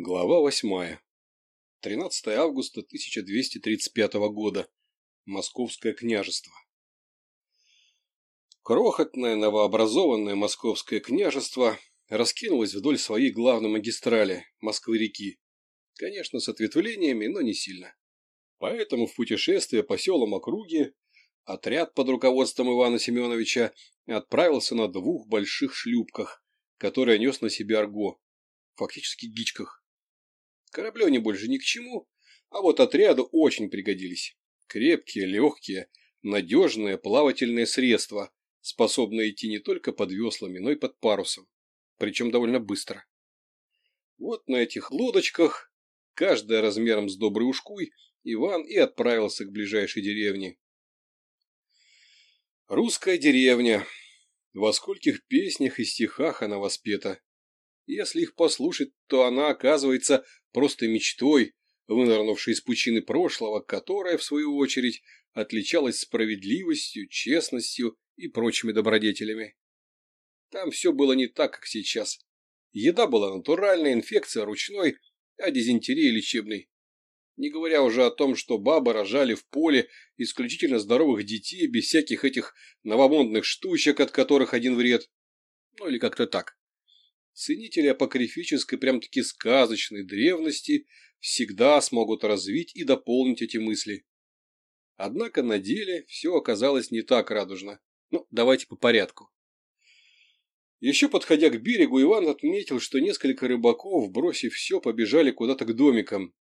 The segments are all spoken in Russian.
Глава 8. 13 августа 1235 года. Московское княжество. Крохотное новообразованное Московское княжество раскинулось вдоль своей главной магистрали Москвы-реки. Конечно, с ответвлениями, но не сильно. Поэтому в путешествие по селам округи отряд под руководством Ивана Семеновича отправился на двух больших шлюпках, которые нес на себе арго, фактически гичках Кораблю не больше ни к чему, а вот отряду очень пригодились. Крепкие, легкие, надежные плавательные средства, способные идти не только под веслами, но и под парусом, причем довольно быстро. Вот на этих лодочках, каждая размером с добрый ушкуй, Иван и отправился к ближайшей деревне. Русская деревня. Во скольких песнях и стихах она воспета. Если их послушать, то она оказывается просто мечтой, вынырнувшей из пучины прошлого, которая, в свою очередь, отличалась справедливостью, честностью и прочими добродетелями. Там все было не так, как сейчас. Еда была натуральной, инфекция ручной, а дизентерия лечебной. Не говоря уже о том, что бабы рожали в поле исключительно здоровых детей без всяких этих новомодных штучек, от которых один вред. Ну или как-то так ценители апокрифической, прям-таки сказочной древности всегда смогут развить и дополнить эти мысли. Однако на деле все оказалось не так радужно. Ну, давайте по порядку. Еще подходя к берегу, Иван отметил, что несколько рыбаков, бросив все, побежали куда-то к домикам.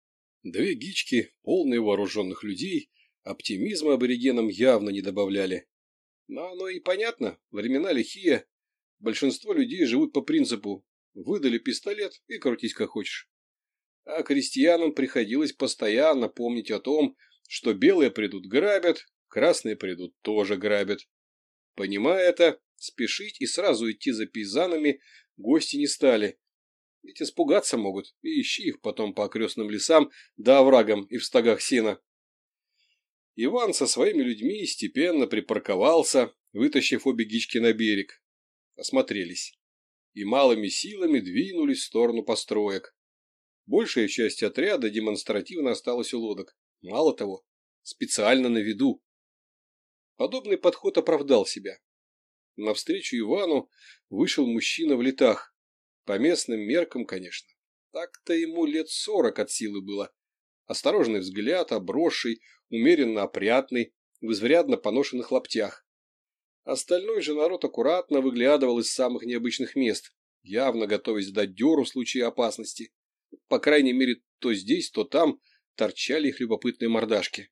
Две гички, полные вооруженных людей, оптимизма аборигенам явно не добавляли. Но оно и понятно, времена лихие, Большинство людей живут по принципу «выдали пистолет и крутись как хочешь». А крестьянам приходилось постоянно помнить о том, что белые придут грабят, красные придут тоже грабят. Понимая это, спешить и сразу идти за пейзанами гости не стали. Ведь испугаться могут, и ищи их потом по окрестным лесам да оврагам и в стогах сена. Иван со своими людьми степенно припарковался, вытащив обе гички на берег, осмотрелись и малыми силами двинулись в сторону построек. Большая часть отряда демонстративно осталась у лодок. Мало того, специально на виду. Подобный подход оправдал себя. Навстречу Ивану вышел мужчина в летах. По местным меркам, конечно. Так-то ему лет сорок от силы было. Осторожный взгляд, обросший, умеренно опрятный, в изрядно поношенных лаптях. Остальной же народ аккуратно выглядывал из самых необычных мест, явно готовясь дать дёру в случае опасности. По крайней мере, то здесь, то там торчали их любопытные мордашки.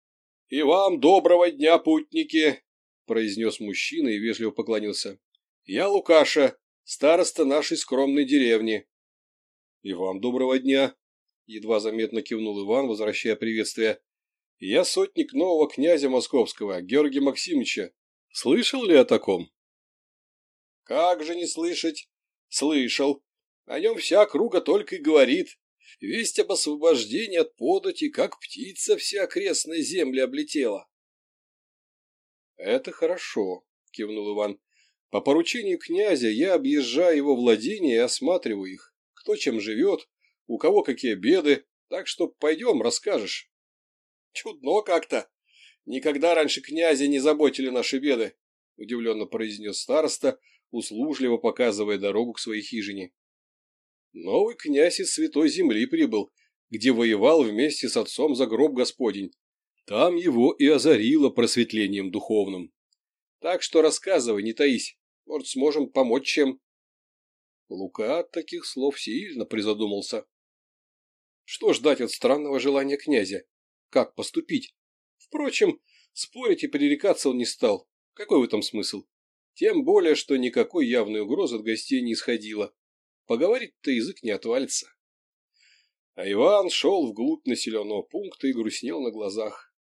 — И вам доброго дня, путники! — произнес мужчина и вежливо поклонился. — Я Лукаша, староста нашей скромной деревни. — И вам доброго дня! — едва заметно кивнул Иван, возвращая приветствие. — Я сотник нового князя московского, Георгия Максимовича, Слышал ли о таком? Как же не слышать? Слышал. О нем вся круга только и говорит. Весть об освобождении от подати, как птица вся окрестная земля облетела. Это хорошо, кивнул Иван. По поручению князя я объезжаю его владения и осматриваю их. Кто чем живет, у кого какие беды, так что пойдем, расскажешь. Чудно как-то, Никогда раньше князя не заботили наши беды, — удивленно произнес староста, услужливо показывая дорогу к своей хижине. Новый князь из святой земли прибыл, где воевал вместе с отцом за гроб Господень. Там его и озарило просветлением духовным. Так что рассказывай, не таись, может, сможем помочь чем. Лука от таких слов сильно призадумался. Что ждать от странного желания князя? Как поступить? Впрочем, спорить и пререкаться он не стал. Какой в этом смысл? Тем более, что никакой явной угрозы от гостей не исходило. Поговорить-то язык не отвалится. А Иван шел вглубь населенного пункта и грустнел на глазах.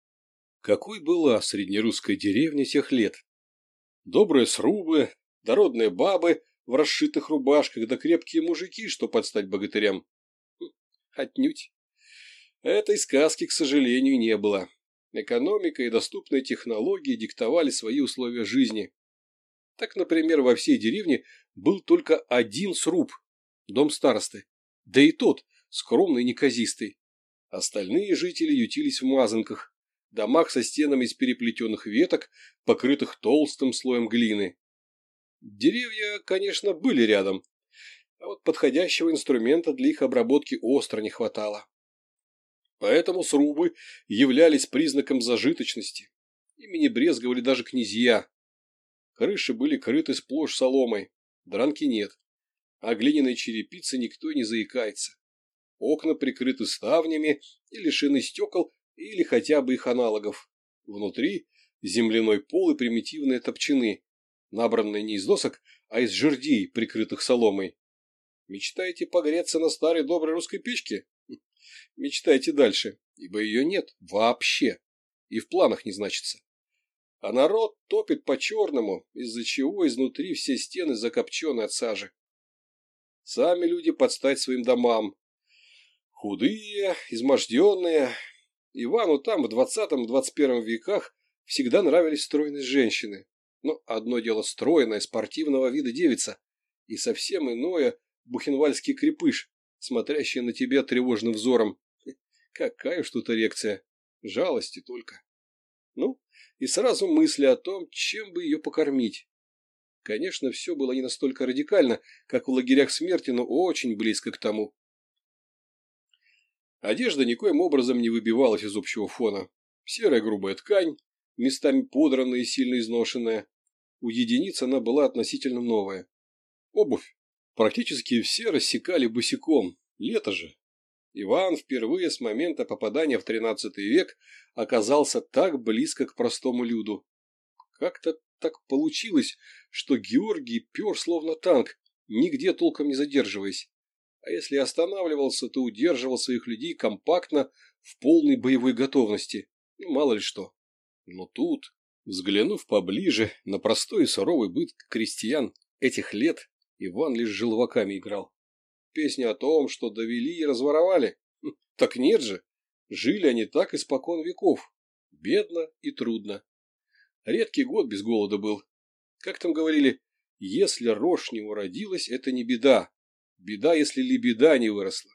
Какой была среднерусская деревня тех лет? Добрые срубы, дородные бабы в расшитых рубашках да крепкие мужики, что подстать богатырям. Хм, отнюдь. Этой сказки, к сожалению, не было. Экономика и доступные технологии диктовали свои условия жизни. Так, например, во всей деревне был только один сруб – дом старосты. Да и тот, скромный и неказистый. Остальные жители ютились в мазанках, домах со стенами из переплетенных веток, покрытых толстым слоем глины. Деревья, конечно, были рядом, а вот подходящего инструмента для их обработки остро не хватало поэтому срубы являлись признаком зажиточности. Ими не брезговали даже князья. Крыши были крыты сплошь соломой, дранки нет, а глиняной черепицы никто не заикается. Окна прикрыты ставнями и лишены стекол или хотя бы их аналогов. Внутри земляной пол и примитивные топчаны, набранные не из досок, а из жердей, прикрытых соломой. Мечтаете погреться на старой доброй русской печке? Мечтайте дальше, ибо ее нет вообще и в планах не значится. А народ топит по-черному, из-за чего изнутри все стены закопчены от сажи. Сами люди под стать своим домам. Худые, изможденные. Ивану там в двадцатом-двадцать первом веках всегда нравились стройные женщины. Но одно дело стройная, спортивного вида девица, и совсем иное – бухенвальский крепыш, смотрящая на тебя тревожным взором. Какая уж тут эрекция! Жалости только. Ну, и сразу мысли о том, чем бы ее покормить. Конечно, все было не настолько радикально, как в лагерях смерти, но очень близко к тому. Одежда никоим образом не выбивалась из общего фона. Серая грубая ткань, местами подранная и сильно изношенная. У единиц она была относительно новая. Обувь Практически все рассекали босиком, лето же. Иван впервые с момента попадания в тринадцатый век оказался так близко к простому люду. Как-то так получилось, что Георгий пер словно танк, нигде толком не задерживаясь. А если останавливался, то удерживал своих людей компактно, в полной боевой готовности. Ну, мало ли что. Но тут, взглянув поближе на простой и суровый быт крестьян этих лет, Иван лишь желваками играл. Песня о том, что довели и разворовали. Хм, так нет же. Жили они так испокон веков. Бедно и трудно. Редкий год без голода был. Как там говорили, если рожь не уродилась, это не беда. Беда, если ли беда не выросла.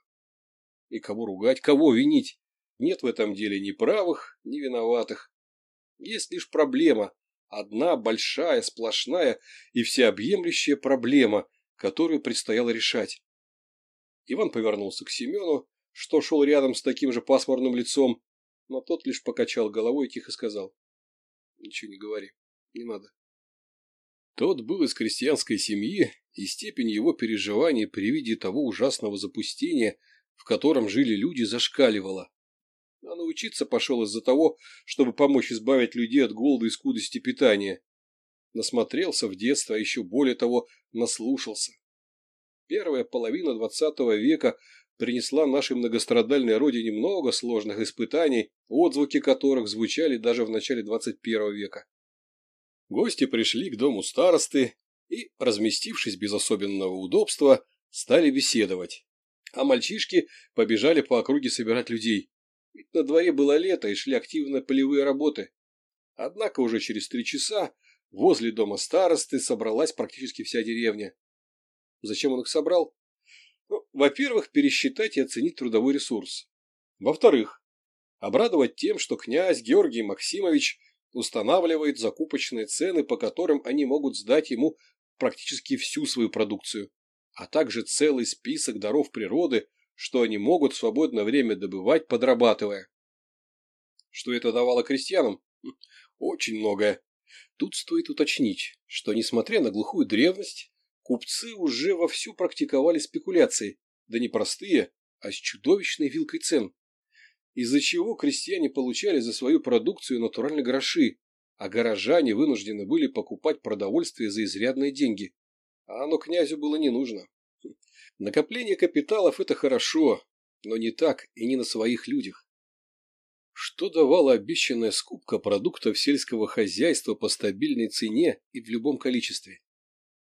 И кого ругать, кого винить? Нет в этом деле ни правых, ни виноватых. Есть лишь проблема. Одна большая, сплошная и всеобъемлющая проблема, которую предстояло решать. Иван повернулся к Семену, что шел рядом с таким же пасмурным лицом, но тот лишь покачал головой и тихо сказал. — Ничего не говори, не надо. Тот был из крестьянской семьи, и степень его переживаний при виде того ужасного запустения, в котором жили люди, зашкаливала. А научиться пошел из-за того, чтобы помочь избавить людей от голода и скудости питания насмотрелся в детство, а еще более того, наслушался. Первая половина двадцатого века принесла нашей многострадальной родине много сложных испытаний, отзвуки которых звучали даже в начале двадцать первого века. Гости пришли к дому старосты и, разместившись без особенного удобства, стали беседовать. А мальчишки побежали по округе собирать людей. Ведь на дворе было лето и шли активно полевые работы. Однако уже через три часа Возле дома старосты собралась практически вся деревня. Зачем он их собрал? Ну, во-первых, пересчитать и оценить трудовой ресурс. Во-вторых, обрадовать тем, что князь Георгий Максимович устанавливает закупочные цены, по которым они могут сдать ему практически всю свою продукцию, а также целый список даров природы, что они могут в свободное время добывать, подрабатывая. Что это давало крестьянам? Хм, очень многое. Тут стоит уточнить, что, несмотря на глухую древность, купцы уже вовсю практиковали спекуляции, да не простые, а с чудовищной вилкой цен, из-за чего крестьяне получали за свою продукцию натуральные гроши, а горожане вынуждены были покупать продовольствие за изрядные деньги. А оно князю было не нужно. Хм, накопление капиталов – это хорошо, но не так и не на своих людях что давало обещанная скупка продуктов сельского хозяйства по стабильной цене и в любом количестве.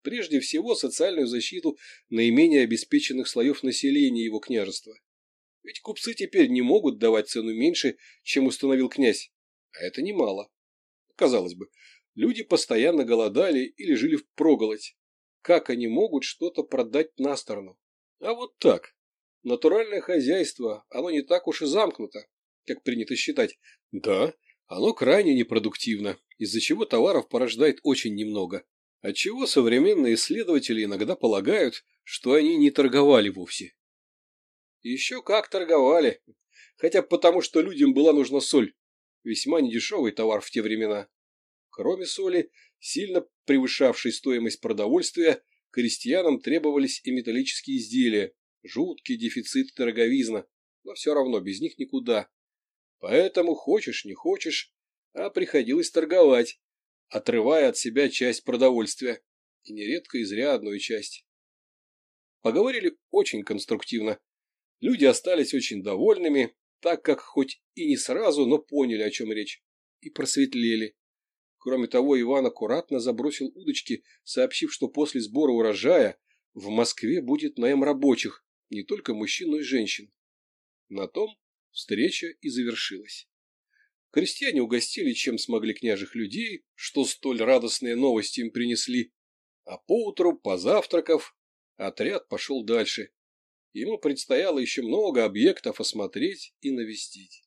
Прежде всего, социальную защиту наименее обеспеченных слоев населения его княжества. Ведь купцы теперь не могут давать цену меньше, чем установил князь, а это немало. Казалось бы, люди постоянно голодали или жили в проголодь. Как они могут что-то продать на сторону? А вот так. Натуральное хозяйство, оно не так уж и замкнуто как принято считать. Да, оно крайне непродуктивно, из-за чего товаров порождает очень немного. Отчего современные исследователи иногда полагают, что они не торговали вовсе. Еще как торговали. Хотя потому, что людям была нужна соль. Весьма недешевый товар в те времена. Кроме соли, сильно превышавшей стоимость продовольствия, крестьянам требовались и металлические изделия. Жуткий дефицит и дороговизна, но все равно без них никуда. Поэтому, хочешь не хочешь, а приходилось торговать, отрывая от себя часть продовольствия, и нередко изрядную часть. Поговорили очень конструктивно. Люди остались очень довольными, так как хоть и не сразу, но поняли, о чем речь, и просветлели. Кроме того, Иван аккуратно забросил удочки, сообщив, что после сбора урожая в Москве будет наем рабочих, не только мужчин, но и женщин. На том Встреча и завершилась. Крестьяне угостили, чем смогли княжих людей, что столь радостные новости им принесли. А поутру, позавтракав, отряд пошел дальше. Ему предстояло еще много объектов осмотреть и навестить.